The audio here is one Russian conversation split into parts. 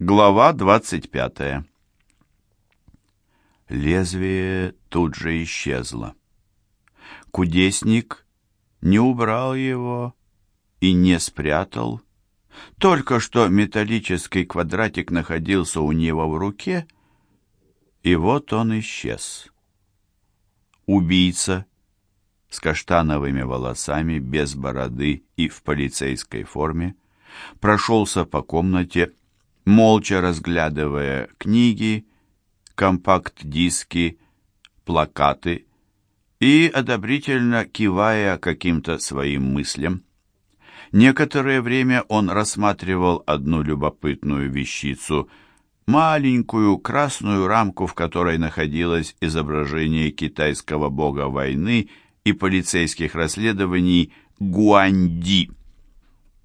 Глава 25. Лезвие тут же исчезло. Кудесник не убрал его и не спрятал. Только что металлический квадратик находился у него в руке, и вот он исчез. Убийца с каштановыми волосами, без бороды и в полицейской форме прошелся по комнате, молча разглядывая книги, компакт-диски, плакаты и одобрительно кивая каким-то своим мыслям. Некоторое время он рассматривал одну любопытную вещицу, маленькую красную рамку, в которой находилось изображение китайского бога войны и полицейских расследований Гуанди.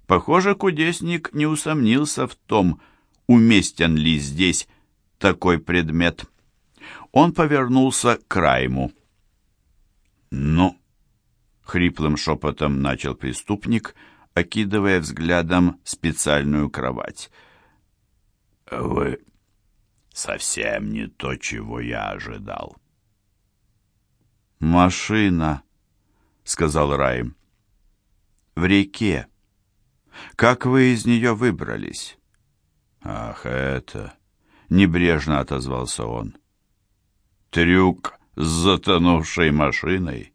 Похоже, кудесник не усомнился в том, уместен ли здесь такой предмет. Он повернулся к Райму. «Ну?» — хриплым шепотом начал преступник, окидывая взглядом специальную кровать. «Вы совсем не то, чего я ожидал». «Машина», — сказал Райм. «В реке. Как вы из нее выбрались?» «Ах, это...» — небрежно отозвался он. «Трюк с затонувшей машиной?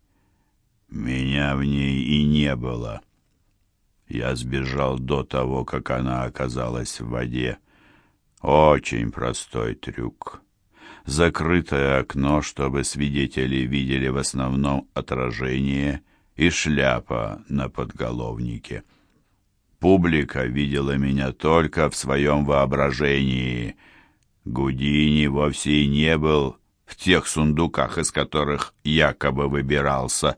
Меня в ней и не было. Я сбежал до того, как она оказалась в воде. Очень простой трюк. Закрытое окно, чтобы свидетели видели в основном отражение и шляпа на подголовнике». Публика видела меня только в своем воображении. Гудини вовсе и не был в тех сундуках, из которых якобы выбирался.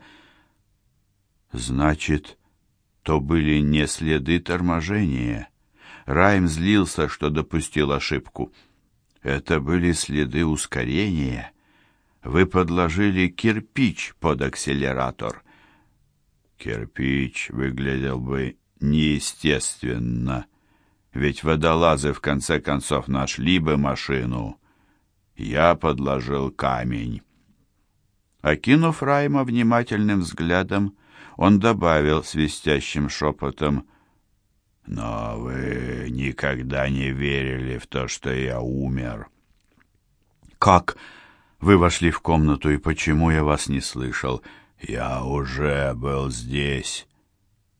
Значит, то были не следы торможения. Райм злился, что допустил ошибку. Это были следы ускорения. Вы подложили кирпич под акселератор. Кирпич выглядел бы неестественно, ведь водолазы в конце концов нашли бы машину. Я подложил камень. Окинув Райма внимательным взглядом, он добавил свистящим шепотом, «Но вы никогда не верили в то, что я умер». «Как вы вошли в комнату, и почему я вас не слышал?» «Я уже был здесь».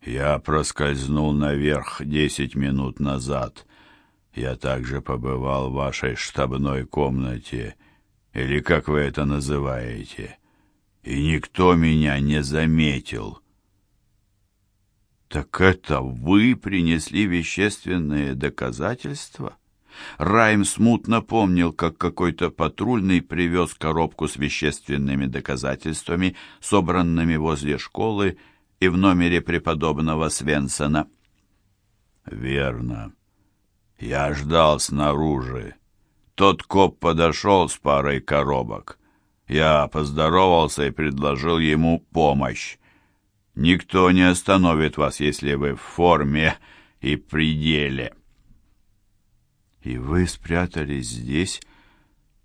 Я проскользнул наверх десять минут назад. Я также побывал в вашей штабной комнате, или как вы это называете, и никто меня не заметил. Так это вы принесли вещественные доказательства? Райм смутно помнил, как какой-то патрульный привез коробку с вещественными доказательствами, собранными возле школы, и в номере преподобного Свенсона. «Верно. Я ждал снаружи. Тот коп подошел с парой коробок. Я поздоровался и предложил ему помощь. Никто не остановит вас, если вы в форме и пределе». «И вы спрятались здесь,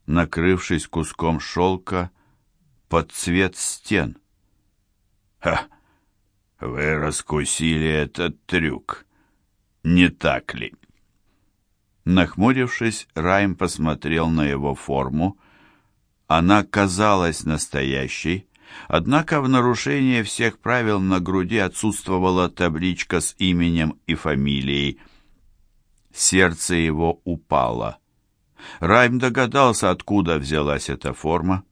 накрывшись куском шелка под цвет стен?» «Ха! Вы раскусили этот трюк, не так ли? Нахмурившись, Райм посмотрел на его форму. Она казалась настоящей, однако в нарушение всех правил на груди отсутствовала табличка с именем и фамилией. Сердце его упало. Райм догадался, откуда взялась эта форма.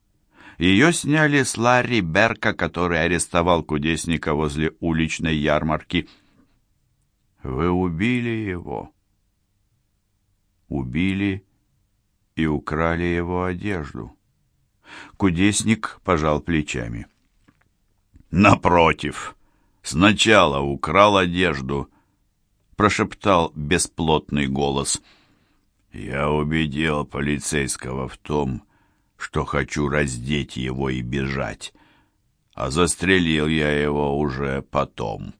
Ее сняли с Ларри Берка, который арестовал кудесника возле уличной ярмарки. Вы убили его. Убили и украли его одежду. Кудесник пожал плечами. Напротив, сначала украл одежду, прошептал бесплотный голос. Я убедил полицейского в том, что хочу раздеть его и бежать, а застрелил я его уже потом.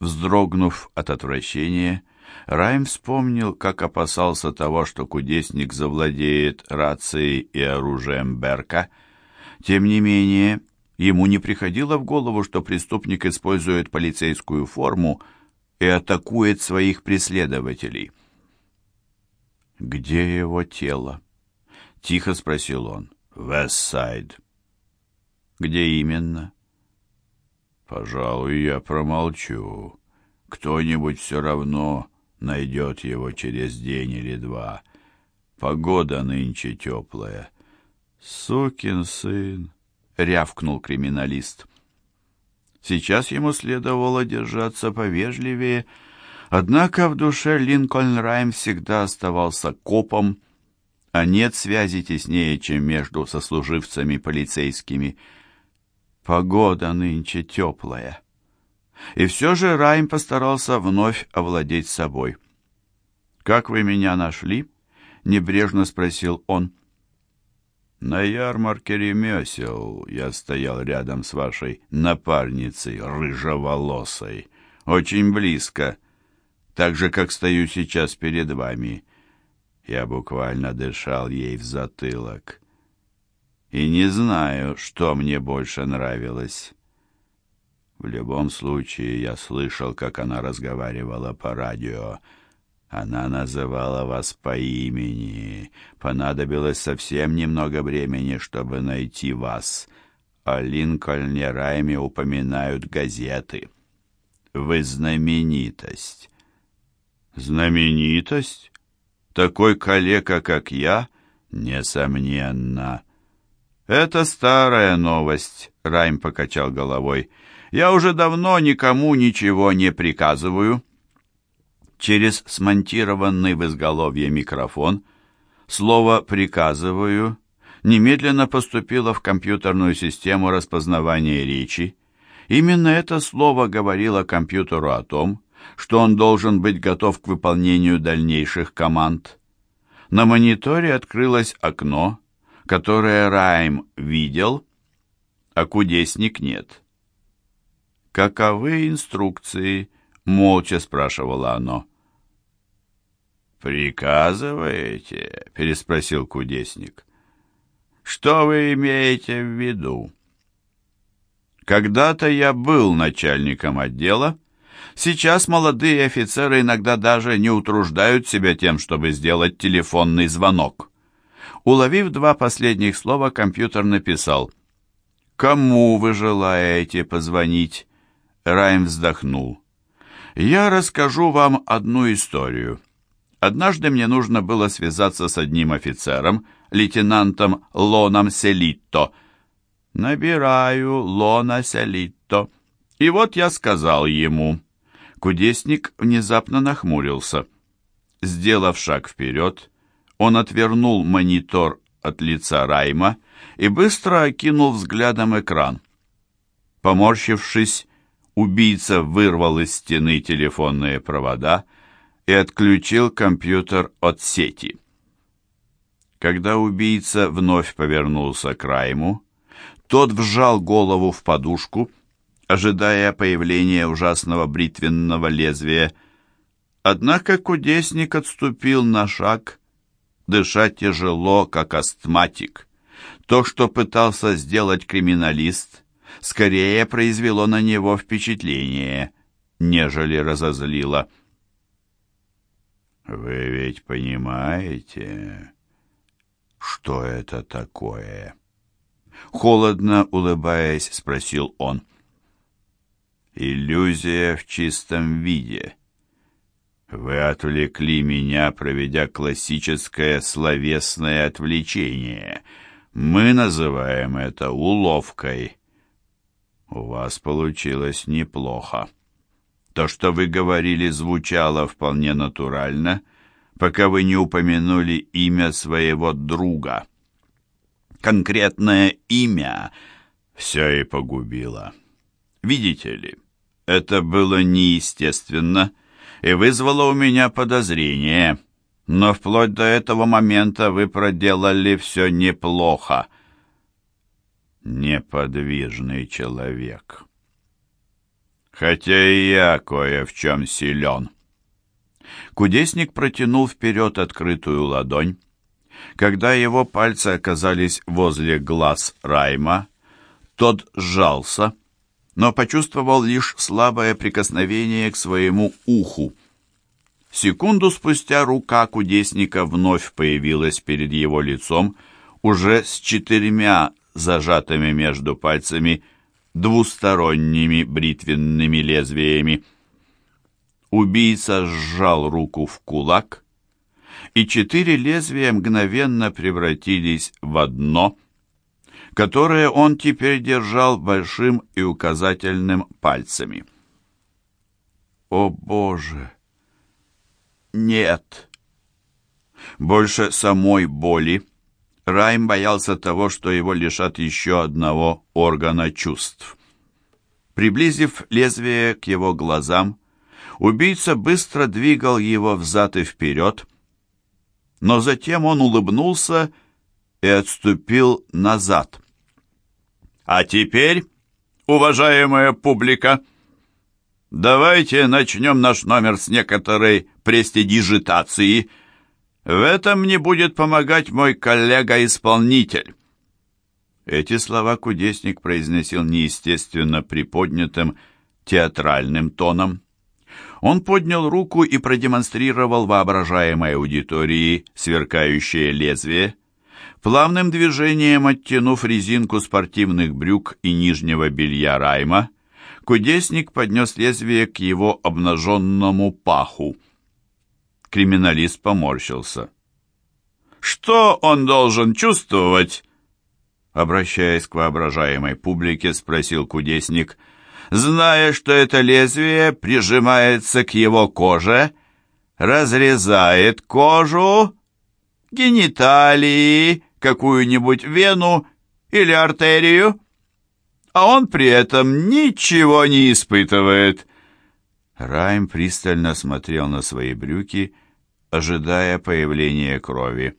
Вздрогнув от отвращения, Райм вспомнил, как опасался того, что кудесник завладеет рацией и оружием Берка. Тем не менее, ему не приходило в голову, что преступник использует полицейскую форму и атакует своих преследователей. «Где его тело?» — тихо спросил он. «Вестсайд». «Где именно?» «Пожалуй, я промолчу. Кто-нибудь все равно найдет его через день или два. Погода нынче теплая». «Сукин сын!» — рявкнул криминалист. Сейчас ему следовало держаться повежливее, однако в душе Линкольн Райм всегда оставался копом, а нет связи теснее, чем между сослуживцами полицейскими. Погода нынче теплая. И все же Райм постарался вновь овладеть собой. «Как вы меня нашли?» — небрежно спросил он. На ярмарке ремесел я стоял рядом с вашей напарницей, рыжеволосой, очень близко, так же, как стою сейчас перед вами. Я буквально дышал ей в затылок. И не знаю, что мне больше нравилось. В любом случае, я слышал, как она разговаривала по радио, она называла вас по имени. Понадобилось совсем немного времени, чтобы найти вас. О Линкольне Райме упоминают газеты. Вы знаменитость. Знаменитость? Такой калека, как я? Несомненно. Это старая новость, Райм покачал головой. Я уже давно никому ничего не приказываю. Через смонтированный в изголовье микрофон слово «приказываю» немедленно поступило в компьютерную систему распознавания речи. Именно это слово говорило компьютеру о том, что он должен быть готов к выполнению дальнейших команд. На мониторе открылось окно, которое Райм видел, а кудесник нет. «Каковы инструкции?» Молча спрашивало оно. «Приказываете?» — переспросил кудесник. «Что вы имеете в виду?» «Когда-то я был начальником отдела. Сейчас молодые офицеры иногда даже не утруждают себя тем, чтобы сделать телефонный звонок». Уловив два последних слова, компьютер написал «Кому вы желаете позвонить?» Райм вздохнул. Я расскажу вам одну историю. Однажды мне нужно было связаться с одним офицером, лейтенантом Лоном Селитто. Набираю Лона Селитто. И вот я сказал ему. Кудесник внезапно нахмурился. Сделав шаг вперед, он отвернул монитор от лица Райма и быстро окинул взглядом экран. Поморщившись, убийца вырвал из стены телефонные провода и отключил компьютер от сети. Когда убийца вновь повернулся к Райму, тот вжал голову в подушку, ожидая появления ужасного бритвенного лезвия. Однако кудесник отступил на шаг, дыша тяжело, как астматик. То, что пытался сделать криминалист, скорее произвело на него впечатление, нежели разозлило. «Вы ведь понимаете, что это такое?» Холодно улыбаясь, спросил он. «Иллюзия в чистом виде. Вы отвлекли меня, проведя классическое словесное отвлечение. Мы называем это уловкой». У вас получилось неплохо. То, что вы говорили, звучало вполне натурально, пока вы не упомянули имя своего друга. Конкретное имя все и погубило. Видите ли, это было неестественно и вызвало у меня подозрение, но вплоть до этого момента вы проделали все неплохо неподвижный человек. Хотя и я кое в чем силен. Кудесник протянул вперед открытую ладонь. Когда его пальцы оказались возле глаз Райма, тот сжался, но почувствовал лишь слабое прикосновение к своему уху. Секунду спустя рука кудесника вновь появилась перед его лицом, уже с четырьмя зажатыми между пальцами двусторонними бритвенными лезвиями. Убийца сжал руку в кулак, и четыре лезвия мгновенно превратились в одно, которое он теперь держал большим и указательным пальцами. «О, Боже! Нет!» Больше самой боли Райм боялся того, что его лишат еще одного органа чувств. Приблизив лезвие к его глазам, убийца быстро двигал его взад и вперед, но затем он улыбнулся и отступил назад. «А теперь, уважаемая публика, давайте начнем наш номер с некоторой престидижитации», в этом мне будет помогать мой коллега-исполнитель». Эти слова кудесник произносил неестественно приподнятым театральным тоном. Он поднял руку и продемонстрировал воображаемой аудитории сверкающее лезвие. Плавным движением оттянув резинку спортивных брюк и нижнего белья Райма, кудесник поднес лезвие к его обнаженному паху. Криминалист поморщился. «Что он должен чувствовать?» Обращаясь к воображаемой публике, спросил кудесник, зная, что это лезвие прижимается к его коже, разрезает кожу, гениталии, какую-нибудь вену или артерию, а он при этом ничего не испытывает. Райм пристально смотрел на свои брюки ожидая появления крови.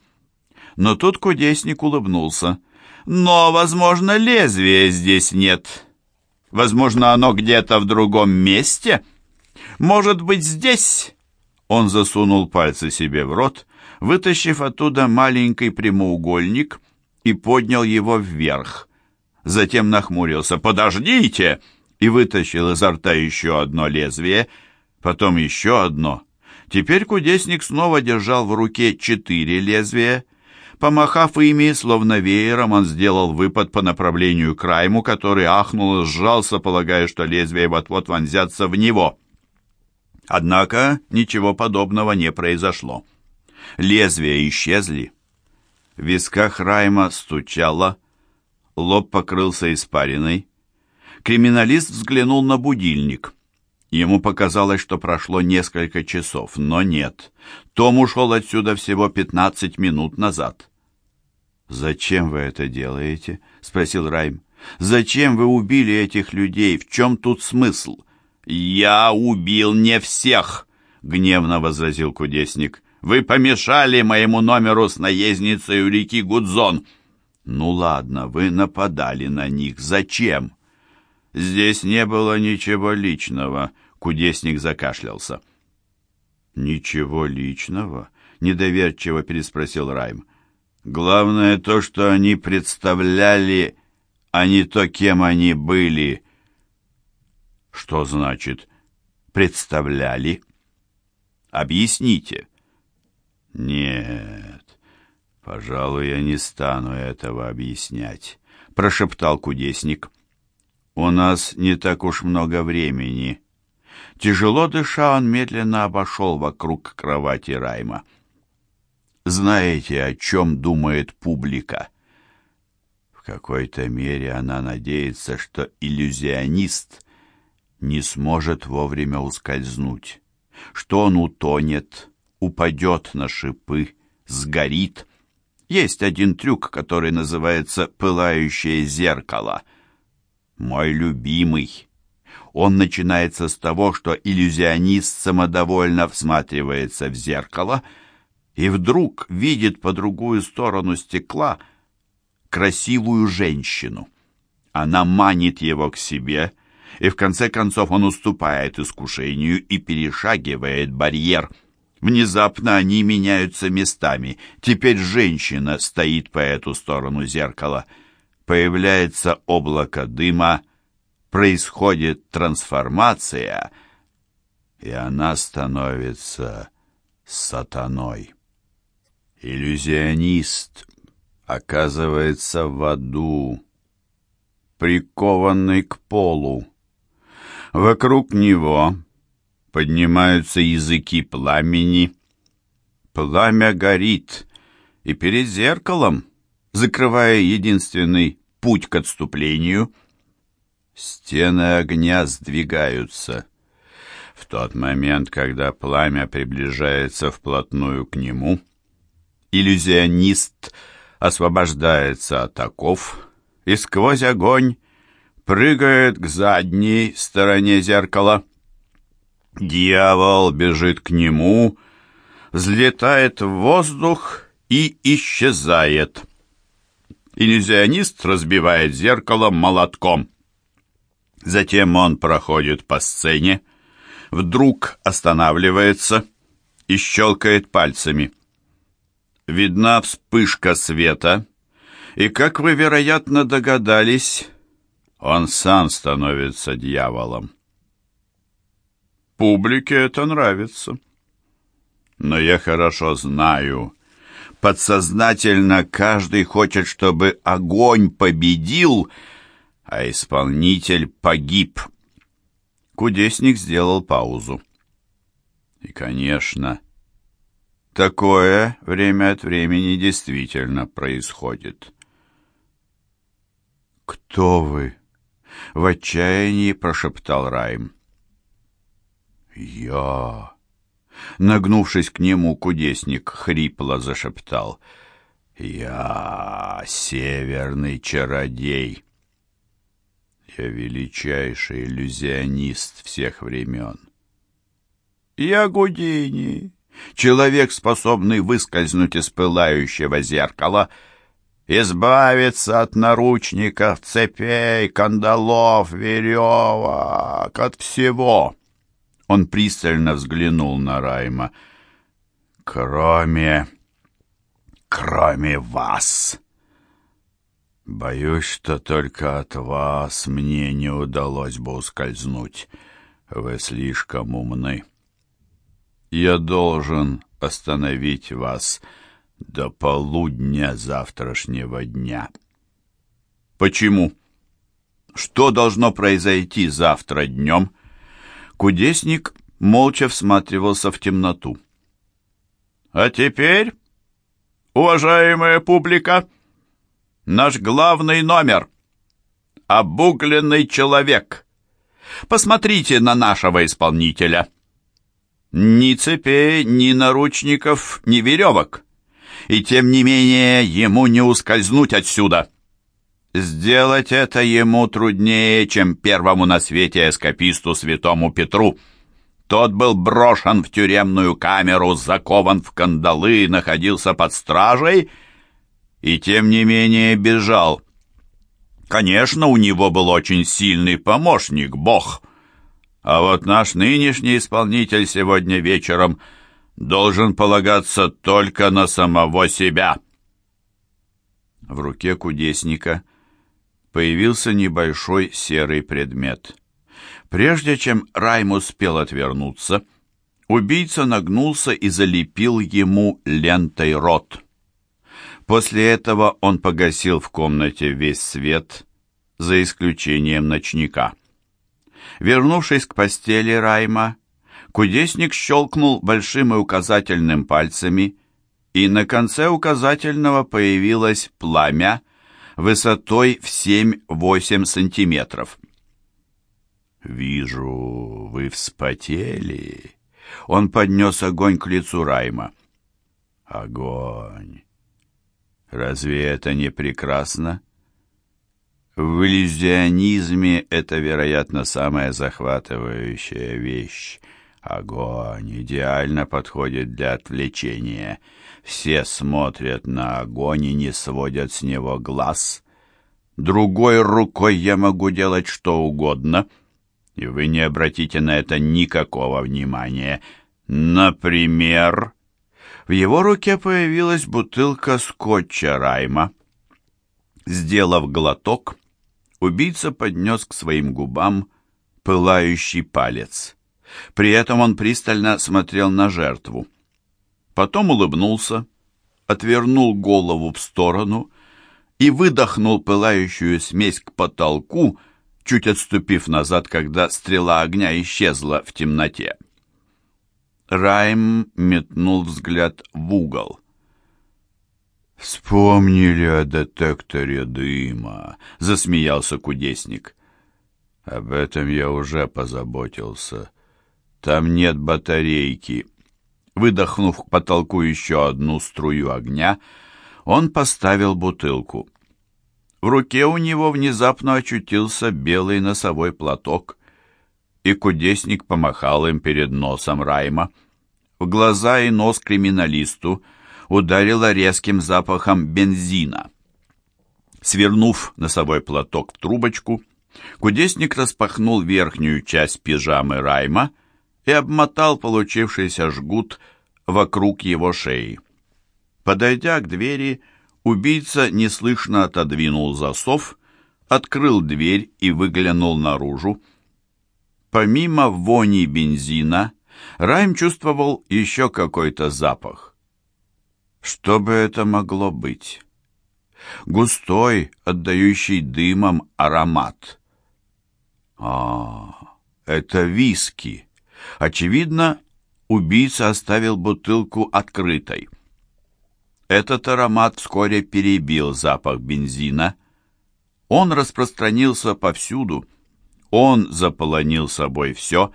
Но тут кудесник улыбнулся. «Но, возможно, лезвия здесь нет. Возможно, оно где-то в другом месте. Может быть, здесь...» Он засунул пальцы себе в рот, вытащив оттуда маленький прямоугольник и поднял его вверх. Затем нахмурился. «Подождите!» и вытащил изо рта еще одно лезвие, потом еще одно — Теперь кудесник снова держал в руке четыре лезвия. Помахав ими, словно веером, он сделал выпад по направлению к Райму, который ахнул и сжался, полагая, что лезвия вот-вот вонзятся в него. Однако ничего подобного не произошло. Лезвия исчезли. В висках Райма стучало, лоб покрылся испариной. Криминалист взглянул на будильник. Ему показалось, что прошло несколько часов, но нет. Том ушел отсюда всего пятнадцать минут назад. «Зачем вы это делаете?» — спросил Райм. «Зачем вы убили этих людей? В чем тут смысл?» «Я убил не всех!» — гневно возразил кудесник. «Вы помешали моему номеру с наездницей у реки Гудзон!» «Ну ладно, вы нападали на них. Зачем?» «Здесь не было ничего личного», — кудесник закашлялся. «Ничего личного?» — недоверчиво переспросил Райм. «Главное то, что они представляли, а не то, кем они были». «Что значит «представляли»?» «Объясните». «Нет, пожалуй, я не стану этого объяснять», — прошептал кудесник. «У нас не так уж много времени». Тяжело дыша, он медленно обошел вокруг кровати Райма. «Знаете, о чем думает публика?» В какой-то мере она надеется, что иллюзионист не сможет вовремя ускользнуть, что он утонет, упадет на шипы, сгорит. Есть один трюк, который называется «пылающее зеркало». Мой любимый. Он начинается с того, что иллюзионист самодовольно всматривается в зеркало и вдруг видит по другую сторону стекла красивую женщину. Она манит его к себе, и в конце концов он уступает искушению и перешагивает барьер. Внезапно они меняются местами. Теперь женщина стоит по эту сторону зеркала. Появляется облако дыма, происходит трансформация, и она становится сатаной. Иллюзионист оказывается в аду, прикованный к полу. Вокруг него поднимаются языки пламени. Пламя горит, и перед зеркалом, закрывая единственный путь к отступлению, стены огня сдвигаются. В тот момент, когда пламя приближается вплотную к нему, иллюзионист освобождается от оков и сквозь огонь прыгает к задней стороне зеркала. Дьявол бежит к нему, взлетает в воздух и исчезает. Иллюзионист разбивает зеркало молотком. Затем он проходит по сцене, вдруг останавливается и щелкает пальцами. Видна вспышка света, и, как вы, вероятно, догадались, он сам становится дьяволом. Публике это нравится. Но я хорошо знаю, подсознательно каждый хочет, чтобы огонь победил, а исполнитель погиб. Кудесник сделал паузу. И, конечно, такое время от времени действительно происходит. «Кто вы?» — в отчаянии прошептал Райм. «Я...» Нагнувшись к нему, кудесник хрипло зашептал. «Я северный чародей. Я величайший иллюзионист всех времен. Я Гудини, человек, способный выскользнуть из пылающего зеркала, избавиться от наручников, цепей, кандалов, веревок, от всего». Он пристально взглянул на Райма. «Кроме... кроме вас!» «Боюсь, что только от вас мне не удалось бы ускользнуть. Вы слишком умны. Я должен остановить вас до полудня завтрашнего дня». «Почему? Что должно произойти завтра днем?» Кудесник молча всматривался в темноту. «А теперь, уважаемая публика, наш главный номер — обугленный человек. Посмотрите на нашего исполнителя. Ни цепей, ни наручников, ни веревок. И тем не менее ему не ускользнуть отсюда». Сделать это ему труднее, чем первому на свете эскаписту святому Петру. Тот был брошен в тюремную камеру, закован в кандалы, находился под стражей и, тем не менее, бежал. Конечно, у него был очень сильный помощник, Бог. А вот наш нынешний исполнитель сегодня вечером должен полагаться только на самого себя. В руке кудесника — появился небольшой серый предмет. Прежде чем Райм успел отвернуться, убийца нагнулся и залепил ему лентой рот. После этого он погасил в комнате весь свет, за исключением ночника. Вернувшись к постели Райма, кудесник щелкнул большим и указательным пальцами, и на конце указательного появилось пламя, высотой в 7-8 сантиметров. «Вижу, вы вспотели». Он поднес огонь к лицу Райма. «Огонь! Разве это не прекрасно?» В иллюзионизме это, вероятно, самая захватывающая вещь. Огонь идеально подходит для отвлечения. Все смотрят на огонь и не сводят с него глаз. Другой рукой я могу делать что угодно, и вы не обратите на это никакого внимания. Например, в его руке появилась бутылка скотча Райма. Сделав глоток, убийца поднес к своим губам пылающий палец. При этом он пристально смотрел на жертву. Потом улыбнулся, отвернул голову в сторону и выдохнул пылающую смесь к потолку, чуть отступив назад, когда стрела огня исчезла в темноте. Райм метнул взгляд в угол. «Вспомнили о детекторе дыма», — засмеялся кудесник. «Об этом я уже позаботился. Там нет батарейки». Выдохнув к потолку еще одну струю огня, он поставил бутылку. В руке у него внезапно очутился белый носовой платок, и кудесник помахал им перед носом Райма. В глаза и нос криминалисту ударило резким запахом бензина. Свернув носовой платок в трубочку, кудесник распахнул верхнюю часть пижамы Райма и обмотал получившийся жгут вокруг его шеи. Подойдя к двери, убийца неслышно отодвинул засов, открыл дверь и выглянул наружу. Помимо вони бензина, Райм чувствовал еще какой-то запах. Что бы это могло быть? Густой, отдающий дымом аромат. А, это виски. Очевидно, убийца оставил бутылку открытой. Этот аромат вскоре перебил запах бензина. Он распространился повсюду. Он заполонил собой все.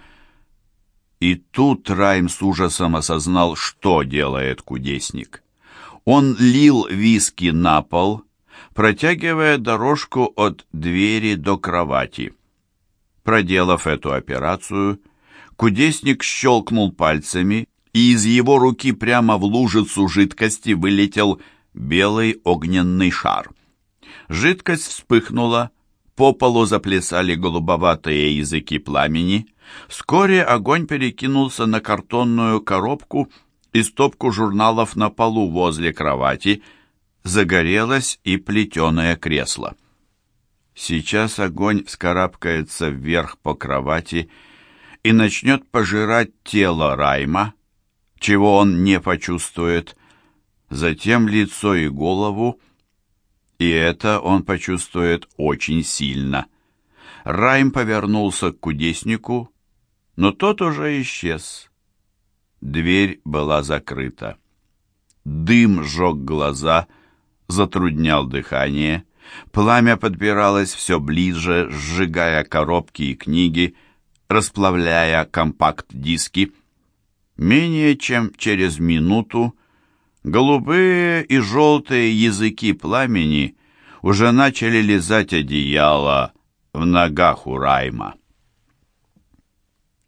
И тут Райм с ужасом осознал, что делает кудесник. Он лил виски на пол, протягивая дорожку от двери до кровати. Проделав эту операцию, кудесник щелкнул пальцами, и из его руки прямо в лужицу жидкости вылетел белый огненный шар. Жидкость вспыхнула, по полу заплясали голубоватые языки пламени. Вскоре огонь перекинулся на картонную коробку и стопку журналов на полу возле кровати. Загорелось и плетеное кресло. Сейчас огонь вскарабкается вверх по кровати и начнет пожирать тело Райма, чего он не почувствует, затем лицо и голову, и это он почувствует очень сильно. Райм повернулся к кудеснику, но тот уже исчез. Дверь была закрыта. Дым сжег глаза, затруднял дыхание. Пламя подбиралось все ближе, сжигая коробки и книги, расплавляя компакт-диски. Менее чем через минуту голубые и желтые языки пламени уже начали лизать одеяло в ногах у Райма.